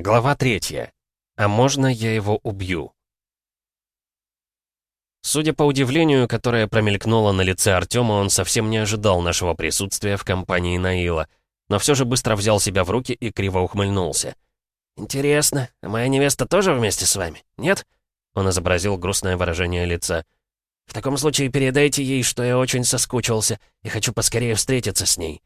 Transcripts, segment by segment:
Глава третья. А можно я его убью? Судя по удивлению, которое промелькнуло на лице Артема, он совсем не ожидал нашего присутствия в компании Наила, но все же быстро взял себя в руки и криво ухмыльнулся. «Интересно, а моя невеста тоже вместе с вами, нет?» Он изобразил грустное выражение лица. «В таком случае передайте ей, что я очень соскучился и хочу поскорее встретиться с ней».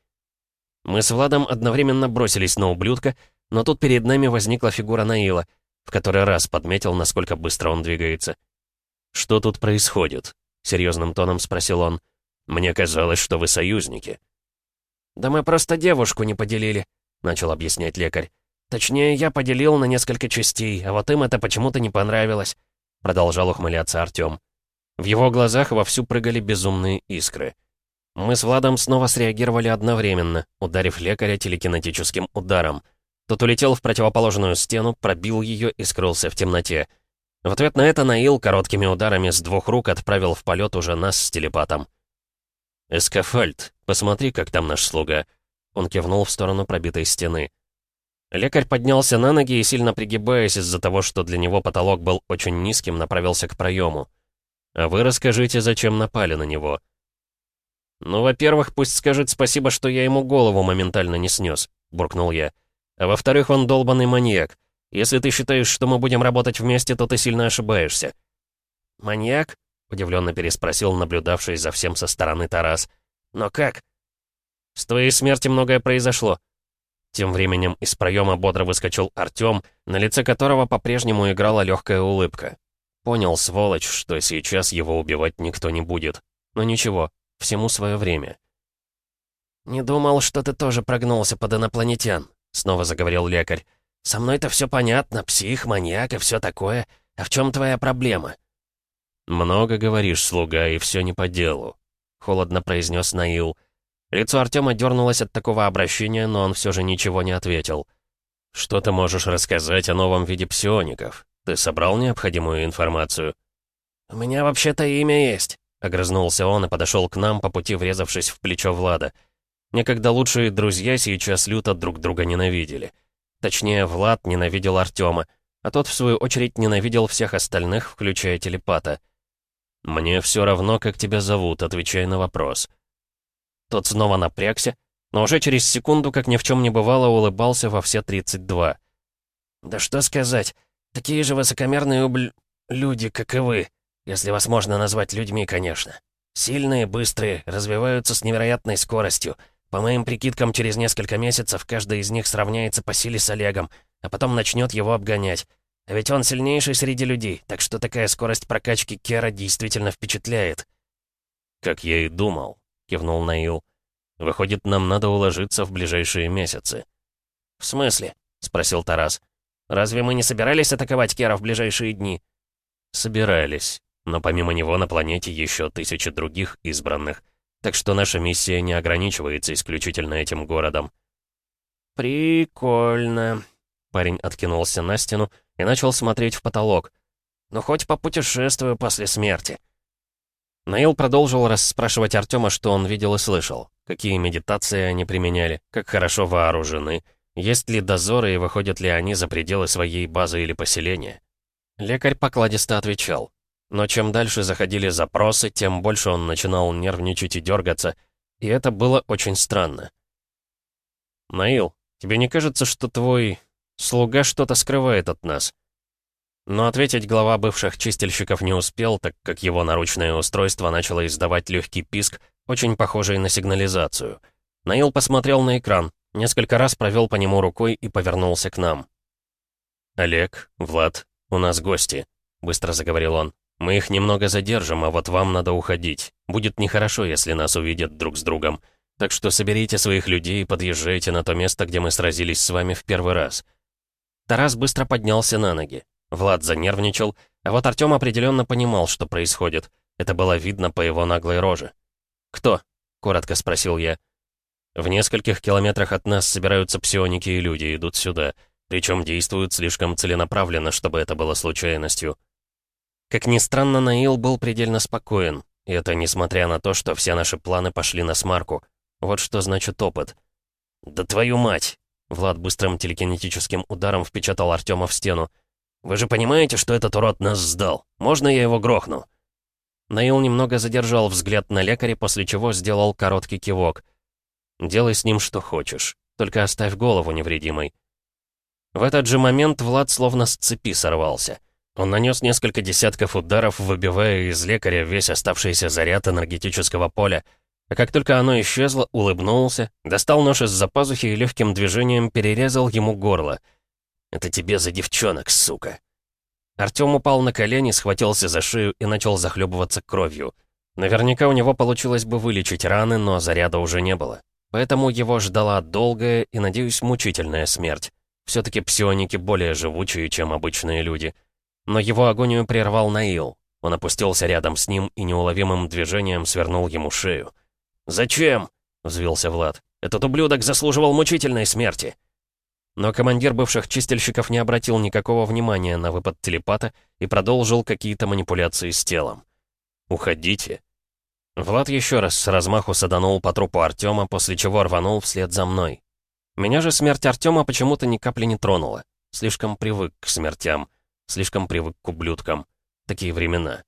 Мы с Владом одновременно бросились на ублюдка, но тут перед нами возникла фигура Наила, в который раз подметил, насколько быстро он двигается. «Что тут происходит?» — серьезным тоном спросил он. «Мне казалось, что вы союзники». «Да мы просто девушку не поделили», — начал объяснять лекарь. «Точнее, я поделил на несколько частей, а вот им это почему-то не понравилось», — продолжал ухмыляться Артём. В его глазах вовсю прыгали безумные искры. Мы с Владом снова среагировали одновременно, ударив лекаря телекинетическим ударом. Тот улетел в противоположную стену, пробил ее и скрылся в темноте. В ответ на это Наил короткими ударами с двух рук отправил в полет уже нас с телепатом. «Эскафальт, посмотри, как там наш слуга». Он кивнул в сторону пробитой стены. Лекарь поднялся на ноги и, сильно пригибаясь из-за того, что для него потолок был очень низким, направился к проему. «А вы расскажите, зачем напали на него?» «Ну, во-первых, пусть скажет спасибо, что я ему голову моментально не снес», — буркнул я. А во-вторых, он долбанный маньяк. Если ты считаешь, что мы будем работать вместе, то ты сильно ошибаешься». «Маньяк?» — удивленно переспросил наблюдавший за всем со стороны Тарас. «Но как?» «С твоей смерти многое произошло». Тем временем из проема бодро выскочил Артём, на лице которого по-прежнему играла легкая улыбка. Понял, сволочь, что сейчас его убивать никто не будет. Но ничего, всему свое время. «Не думал, что ты тоже прогнулся под инопланетян», — снова заговорил лекарь. «Со мной-то все понятно, псих, маньяк и все такое. А в чем твоя проблема?» «Много говоришь, слуга, и все не по делу», — холодно произнес Наил. Лицо Артема дернулось от такого обращения, но он все же ничего не ответил. «Что ты можешь рассказать о новом виде псиоников? Ты собрал необходимую информацию?» «У меня вообще-то имя есть», — огрызнулся он и подошел к нам, по пути врезавшись в плечо Влада. Некогда лучшие друзья сейчас люто друг друга ненавидели. Точнее, Влад ненавидел Артема, а тот, в свою очередь, ненавидел всех остальных, включая телепата. «Мне все равно, как тебя зовут, отвечай на вопрос». Тот снова напрягся, но уже через секунду, как ни в чем не бывало, улыбался во все 32. «Да что сказать, такие же высокомерные убл... люди, как и вы, если вас можно назвать людьми, конечно. Сильные, быстрые, развиваются с невероятной скоростью — по моим прикидкам, через несколько месяцев каждый из них сравняется по силе с Олегом, а потом начнет его обгонять. А ведь он сильнейший среди людей, так что такая скорость прокачки Кера действительно впечатляет. «Как я и думал», — кивнул Наил. «Выходит, нам надо уложиться в ближайшие месяцы». «В смысле?» — спросил Тарас. «Разве мы не собирались атаковать Кера в ближайшие дни?» «Собирались, но помимо него на планете еще тысячи других избранных. Так что наша миссия не ограничивается исключительно этим городом. «Прикольно». Парень откинулся на стену и начал смотреть в потолок. «Ну, хоть попутешествую после смерти». Наил продолжил расспрашивать Артема, что он видел и слышал. Какие медитации они применяли, как хорошо вооружены, есть ли дозоры и выходят ли они за пределы своей базы или поселения. Лекарь покладисто отвечал. Но чем дальше заходили запросы, тем больше он начинал нервничать и дергаться, и это было очень странно. «Наил, тебе не кажется, что твой слуга что-то скрывает от нас?» Но ответить глава бывших чистильщиков не успел, так как его наручное устройство начало издавать легкий писк, очень похожий на сигнализацию. Наил посмотрел на экран, несколько раз провел по нему рукой и повернулся к нам. «Олег, Влад, у нас гости», — быстро заговорил он. Мы их немного задержим, а вот вам надо уходить. Будет нехорошо, если нас увидят друг с другом. Так что соберите своих людей и подъезжайте на то место, где мы сразились с вами в первый раз». Тарас быстро поднялся на ноги. Влад занервничал, а вот Артём определенно понимал, что происходит. Это было видно по его наглой роже. «Кто?» — коротко спросил я. «В нескольких километрах от нас собираются псионики и люди, идут сюда. Причем действуют слишком целенаправленно, чтобы это было случайностью». Как ни странно, Наил был предельно спокоен. И это несмотря на то, что все наши планы пошли на смарку. Вот что значит опыт. «Да твою мать!» Влад быстрым телекинетическим ударом впечатал Артема в стену. «Вы же понимаете, что этот урод нас сдал? Можно я его грохну?» Наил немного задержал взгляд на лекаре, после чего сделал короткий кивок. «Делай с ним что хочешь, только оставь голову невредимой». В этот же момент Влад словно с цепи сорвался. Он нанес несколько десятков ударов, выбивая из лекаря весь оставшийся заряд энергетического поля, а как только оно исчезло, улыбнулся, достал нож из-за пазухи и легким движением перерезал ему горло. «Это тебе за девчонок, сука!» Артём упал на колени, схватился за шею и начал захлебываться кровью. Наверняка у него получилось бы вылечить раны, но заряда уже не было. Поэтому его ждала долгая и, надеюсь, мучительная смерть. все таки псионики более живучие, чем обычные люди. Но его агонию прервал Наил. Он опустился рядом с ним и неуловимым движением свернул ему шею. «Зачем?» — взвился Влад. «Этот ублюдок заслуживал мучительной смерти!» Но командир бывших чистильщиков не обратил никакого внимания на выпад телепата и продолжил какие-то манипуляции с телом. «Уходите». Влад еще раз с размаху саданул по трупу Артема, после чего рванул вслед за мной. Меня же смерть Артема почему-то ни капли не тронула. Слишком привык к смертям, слишком привык к ублюдкам. Такие времена.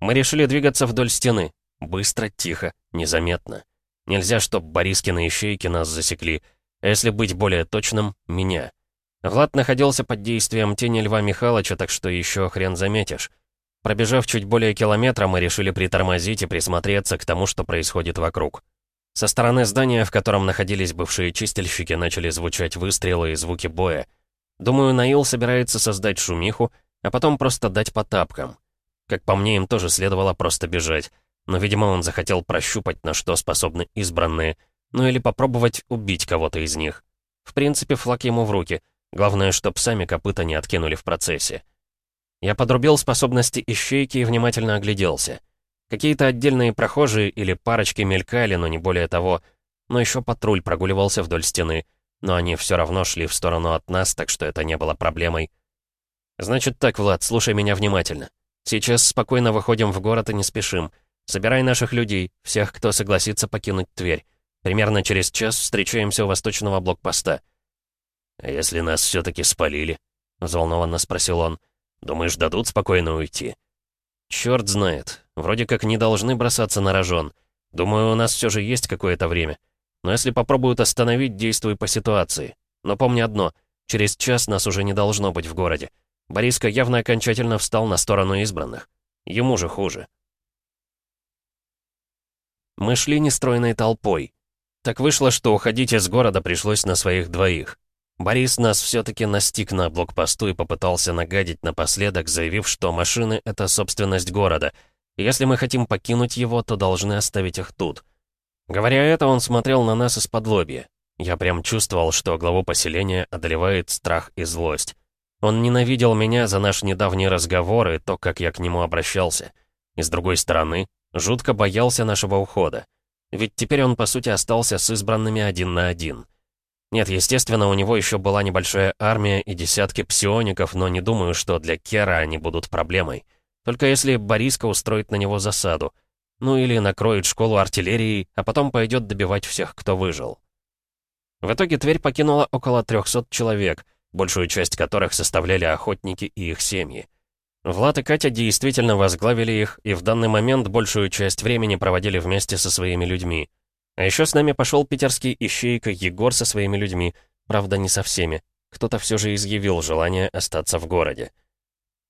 Мы решили двигаться вдоль стены. Быстро, тихо, незаметно. Нельзя, чтоб Борискины ищейки нас засекли — а если быть более точным, меня. Влад находился под действием тени Льва Михайловича, так что еще хрен заметишь. Пробежав чуть более километра, мы решили притормозить и присмотреться к тому, что происходит вокруг. Со стороны здания, в котором находились бывшие чистильщики, начали звучать выстрелы и звуки боя. Думаю, Наил собирается создать шумиху, а потом просто дать по тапкам. Как по мне, им тоже следовало просто бежать. Но, видимо, он захотел прощупать, на что способны избранные — ну или попробовать убить кого-то из них. В принципе, флаг ему в руки. Главное, чтоб сами копыта не откинули в процессе. Я подрубил способности ищейки и внимательно огляделся. Какие-то отдельные прохожие или парочки мелькали, но не более того. Но еще патруль прогуливался вдоль стены. Но они все равно шли в сторону от нас, так что это не было проблемой. «Значит так, Влад, слушай меня внимательно. Сейчас спокойно выходим в город и не спешим. Собирай наших людей, всех, кто согласится покинуть Тверь. Примерно через час встречаемся у восточного блокпоста». «А если нас все-таки спалили?» — взволнованно спросил он. «Думаешь, дадут спокойно уйти?» «Черт знает. Вроде как не должны бросаться на рожон. Думаю, у нас все же есть какое-то время. Но если попробуют остановить, действуй по ситуации. Но помни одно, через час нас уже не должно быть в городе. Бориска явно окончательно встал на сторону избранных. Ему же хуже». Мы шли нестройной толпой. Так вышло, что уходить из города пришлось на своих двоих. Борис нас все-таки настиг на блокпосту и попытался нагадить напоследок, заявив, что машины — это собственность города. Если мы хотим покинуть его, то должны оставить их тут. Говоря это, он смотрел на нас из-под лобья. Я прям чувствовал, что главу поселения одолевает страх и злость. Он ненавидел меня за наш недавний разговор и то, как я к нему обращался. И с другой стороны, жутко боялся нашего ухода. Ведь теперь он, по сути, остался с избранными один на один. Нет, естественно, у него еще была небольшая армия и десятки псиоников, но не думаю, что для Кера они будут проблемой. Только если Бориска устроит на него засаду. Ну или накроет школу артиллерии, а потом пойдет добивать всех, кто выжил. В итоге Тверь покинула около 300 человек, большую часть которых составляли охотники и их семьи. Влад и Катя действительно возглавили их, и в данный момент большую часть времени проводили вместе со своими людьми. А еще с нами пошел питерский ищейка Егор со своими людьми, правда, не со всеми. Кто-то все же изъявил желание остаться в городе.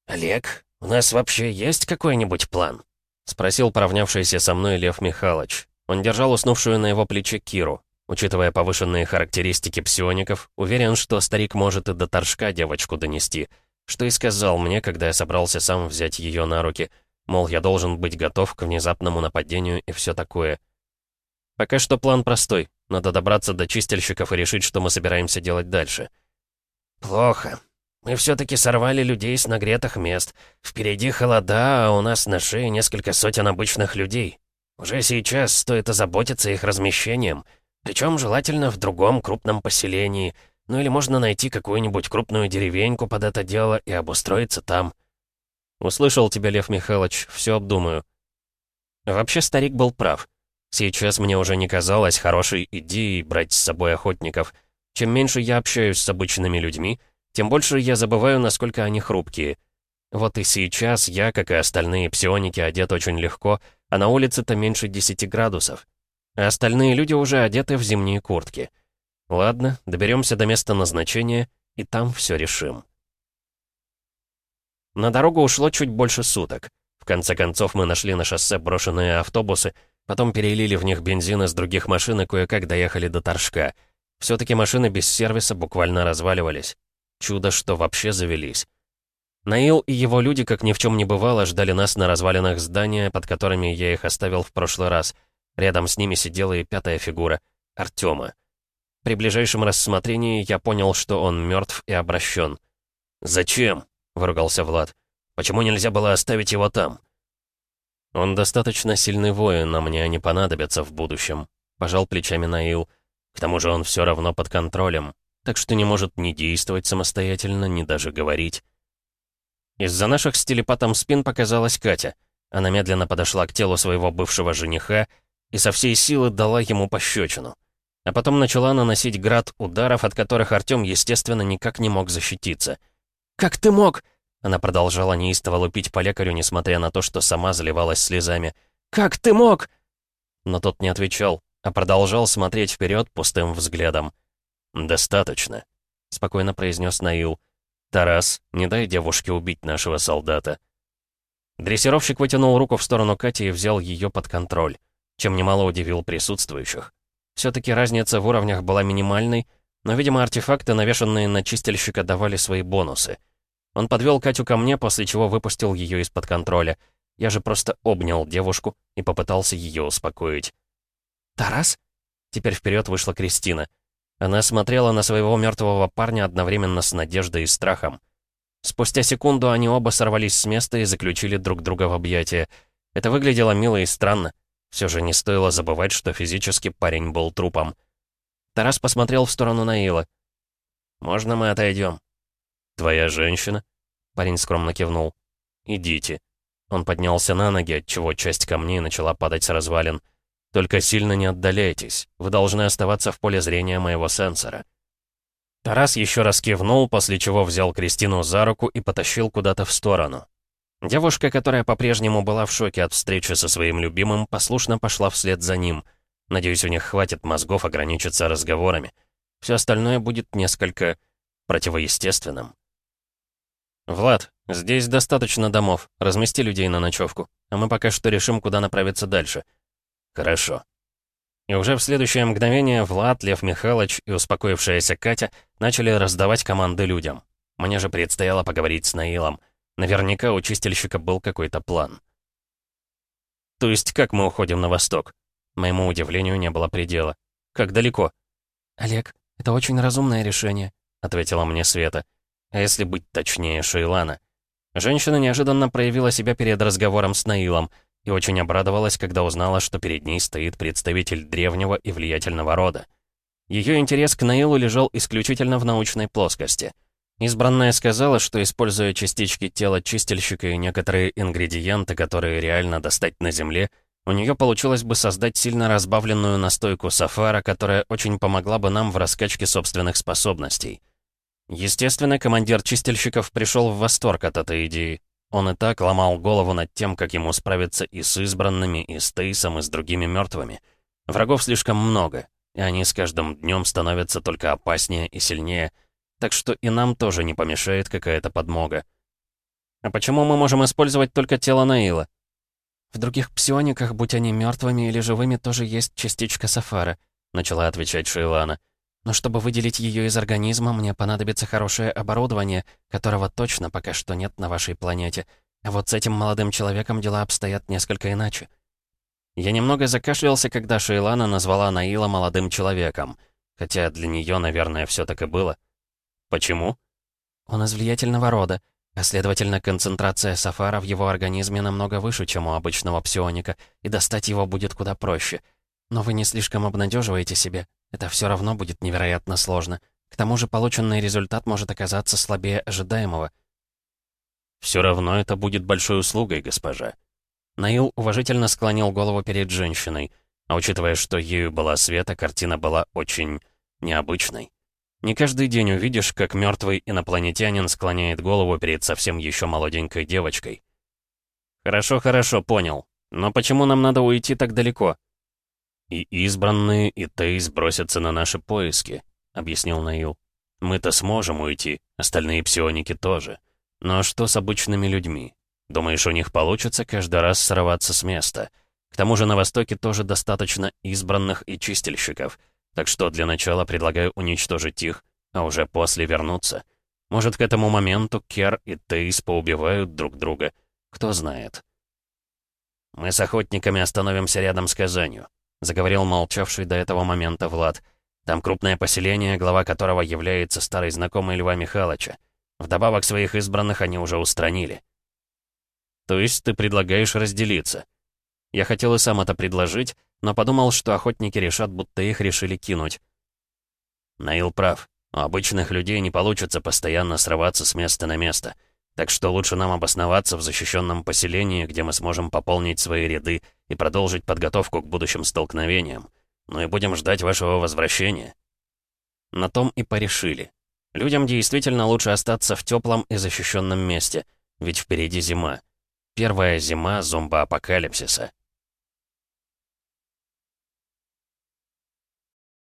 «Олег, у нас вообще есть какой-нибудь план?» — спросил поравнявшийся со мной Лев Михайлович. Он держал уснувшую на его плече Киру. Учитывая повышенные характеристики псиоников, уверен, что старик может и до торжка девочку донести — что и сказал мне, когда я собрался сам взять ее на руки. Мол, я должен быть готов к внезапному нападению и все такое. Пока что план простой. Надо добраться до чистильщиков и решить, что мы собираемся делать дальше. Плохо. Мы все-таки сорвали людей с нагретых мест. Впереди холода, а у нас на шее несколько сотен обычных людей. Уже сейчас стоит озаботиться их размещением. Причем желательно в другом крупном поселении — ну или можно найти какую-нибудь крупную деревеньку под это дело и обустроиться там. Услышал тебя, Лев Михайлович, все обдумаю. Вообще старик был прав. Сейчас мне уже не казалось хорошей идеей брать с собой охотников. Чем меньше я общаюсь с обычными людьми, тем больше я забываю, насколько они хрупкие. Вот и сейчас я, как и остальные псионики, одет очень легко, а на улице-то меньше 10 градусов. А остальные люди уже одеты в зимние куртки. Ладно, доберемся до места назначения, и там все решим. На дорогу ушло чуть больше суток. В конце концов мы нашли на шоссе брошенные автобусы, Потом перелили в них бензин из других машин и кое-как доехали до Торжка. Все-таки машины без сервиса буквально разваливались. Чудо, что вообще завелись. Наил и его люди, как ни в чем не бывало, ждали нас на развалинах здания, под которыми я их оставил в прошлый раз. Рядом с ними сидела и пятая фигура — Артема. При ближайшем рассмотрении я понял, что он мертв и обращен. «Зачем?» — выругался Влад. «Почему нельзя было оставить его там?» «Он достаточно сильный воин, а мне они понадобятся в будущем», — пожал плечами Наил. «К тому же он все равно под контролем, так что не может ни действовать самостоятельно, ни даже говорить». Из-за наших с телепатом спин показалась Катя. Она медленно подошла к телу своего бывшего жениха и со всей силы дала ему пощечину. А потом начала наносить град ударов, от которых Артем, естественно, никак не мог защититься. «Как ты мог?» Она продолжала неистово лупить по лекарю, несмотря на то, что сама заливалась слезами. «Как ты мог?» Но тот не отвечал, а продолжал смотреть вперед пустым взглядом. «Достаточно», — спокойно произнес Наил. «Тарас, не дай девушке убить нашего солдата». Дрессировщик вытянул руку в сторону Кати и взял ее под контроль, чем немало удивил присутствующих. Все-таки разница в уровнях была минимальной, но, видимо, артефакты, навешанные на чистильщика, давали свои бонусы — он подвел Катю ко мне, после чего выпустил ее из-под контроля. Я же просто обнял девушку и попытался ее успокоить. «Тарас?» Теперь вперед вышла Кристина. Она смотрела на своего мертвого парня одновременно с надеждой и страхом. Спустя секунду они оба сорвались с места и заключили друг друга в объятия. Это выглядело мило и странно. Все же не стоило забывать, что физически парень был трупом. Тарас посмотрел в сторону Наила. «Можно мы отойдем?» «Твоя женщина?» Парень скромно кивнул. «Идите». Он поднялся на ноги, отчего часть камней начала падать с развалин. «Только сильно не отдаляйтесь. Вы должны оставаться в поле зрения моего сенсора». Тарас еще раз кивнул, после чего взял Кристину за руку и потащил куда-то в сторону. Девушка, которая по-прежнему была в шоке от встречи со своим любимым, послушно пошла вслед за ним. Надеюсь, у них хватит мозгов ограничиться разговорами. Все остальное будет несколько противоестественным. «Влад, здесь достаточно домов. Размести людей на ночевку. А мы пока что решим, куда направиться дальше». «Хорошо». И уже в следующее мгновение Влад, Лев Михайлович и успокоившаяся Катя начали раздавать команды людям. Мне же предстояло поговорить с Наилом. Наверняка у чистильщика был какой-то план. «То есть как мы уходим на восток?» Моему удивлению не было предела. «Как далеко?» «Олег, это очень разумное решение», — ответила мне Света а если быть точнее, Шейлана. Женщина неожиданно проявила себя перед разговором с Наилом и очень обрадовалась, когда узнала, что перед ней стоит представитель древнего и влиятельного рода. Ее интерес к Наилу лежал исключительно в научной плоскости. Избранная сказала, что, используя частички тела чистильщика и некоторые ингредиенты, которые реально достать на Земле, у нее получилось бы создать сильно разбавленную настойку сафара, которая очень помогла бы нам в раскачке собственных способностей. Естественно, командир чистильщиков пришел в восторг от этой идеи. Он и так ломал голову над тем, как ему справиться и с избранными, и с Тейсом, и с другими мертвыми. Врагов слишком много, и они с каждым днем становятся только опаснее и сильнее, так что и нам тоже не помешает какая-то подмога. А почему мы можем использовать только тело Наила? В других псиониках, будь они мертвыми или живыми, тоже есть частичка Сафара, начала отвечать Шейлана. Но чтобы выделить ее из организма, мне понадобится хорошее оборудование, которого точно пока что нет на вашей планете. А вот с этим молодым человеком дела обстоят несколько иначе. Я немного закашлялся, когда Шейлана назвала Наила молодым человеком. Хотя для нее, наверное, все так и было. Почему? Он из влиятельного рода, а следовательно, концентрация сафара в его организме намного выше, чем у обычного псионика, и достать его будет куда проще. Но вы не слишком обнадеживаете себя. Это все равно будет невероятно сложно. К тому же полученный результат может оказаться слабее ожидаемого. «Все равно это будет большой услугой, госпожа». Наил уважительно склонил голову перед женщиной. А учитывая, что ею была Света, картина была очень необычной. Не каждый день увидишь, как мертвый инопланетянин склоняет голову перед совсем еще молоденькой девочкой. «Хорошо, хорошо, понял. Но почему нам надо уйти так далеко?» «И избранные, и Тейс бросятся на наши поиски», — объяснил Наил. «Мы-то сможем уйти, остальные псионики тоже. Но что с обычными людьми? Думаешь, у них получится каждый раз сорваться с места? К тому же на Востоке тоже достаточно избранных и чистильщиков, так что для начала предлагаю уничтожить их, а уже после вернуться. Может, к этому моменту Кер и Тейс поубивают друг друга, кто знает». «Мы с охотниками остановимся рядом с Казанью», — заговорил молчавший до этого момента Влад. «Там крупное поселение, глава которого является старый знакомый Льва Михайловича. Вдобавок своих избранных они уже устранили». «То есть ты предлагаешь разделиться?» Я хотел и сам это предложить, но подумал, что охотники решат, будто их решили кинуть. Наил прав. У обычных людей не получится постоянно срываться с места на место. Так что лучше нам обосноваться в защищенном поселении, где мы сможем пополнить свои ряды и продолжить подготовку к будущим столкновениям. Ну и будем ждать вашего возвращения». На том и порешили. Людям действительно лучше остаться в теплом и защищенном месте, ведь впереди зима. Первая зима зомбоапокалипсиса.